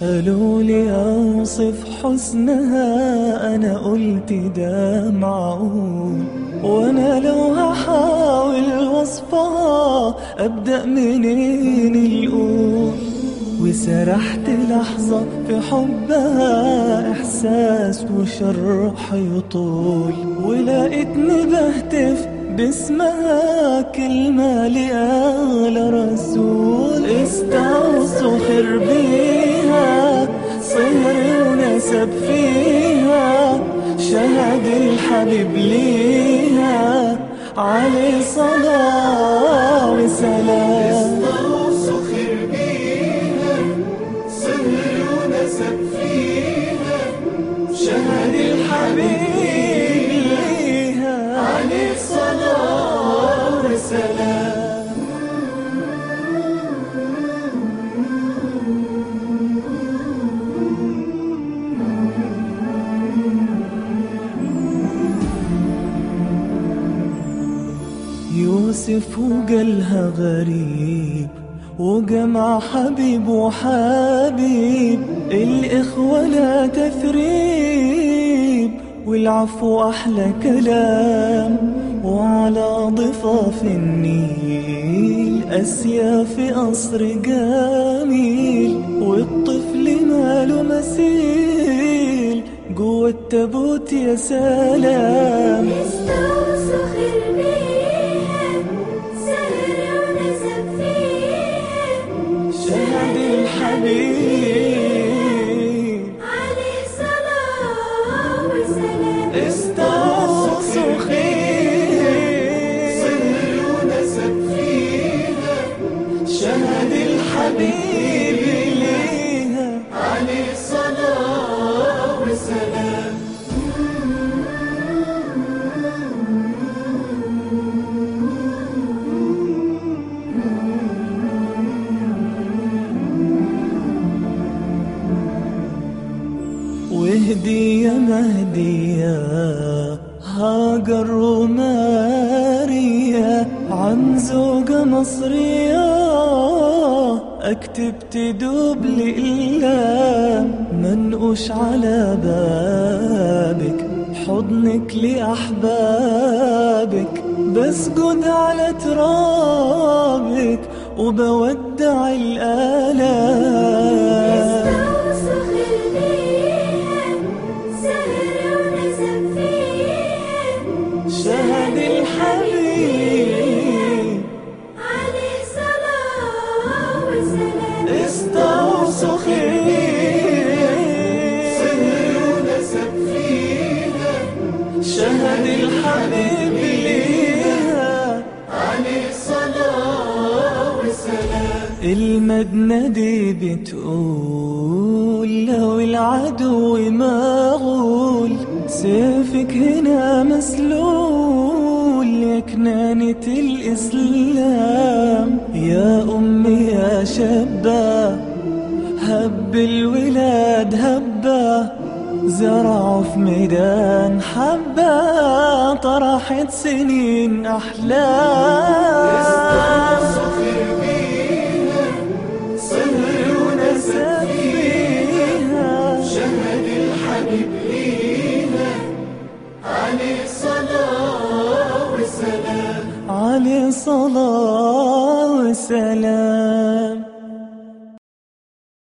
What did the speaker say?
قالوا لي أوصف حسنها أنا قلت ده معقول. وأنا لو هحاول وصفها أبدأ منين الأول وسرحت لحظة في حبها إحساس وشرح يطول. ولقيتني بهتف باسمها كلمة لآل رسول. استوصوا خير الحبيب ليها عليه صلاة وسلام خير بيها ونسب فيها شهد الحبيب ليها يوسف وقالها غريب وجمع حبيب وحبيب الإخوة لا تثريب والعفو أحلى كلام وعلى ضفاف النيل أسياف قصر جميل والطفل ماله مثيل جوه التابوت يا سلام. استوصوا وهدية مهدية. هاجر وماريا عن زوجة مصرية. أكتب تدوب لله منقوش على بابك؟ حضنك لأحبابك. بسجد على ترابك. وبودع الآلام. وسلام المدنة دي بتقول لو العدو مغول سيفك هنا مسلول يا كنانة الإسلام. يا أمي يا شابة هب الولاد هبة. زرعوا في ميدان حبة طرحت سنين أحلام. عليه صلاة وسلام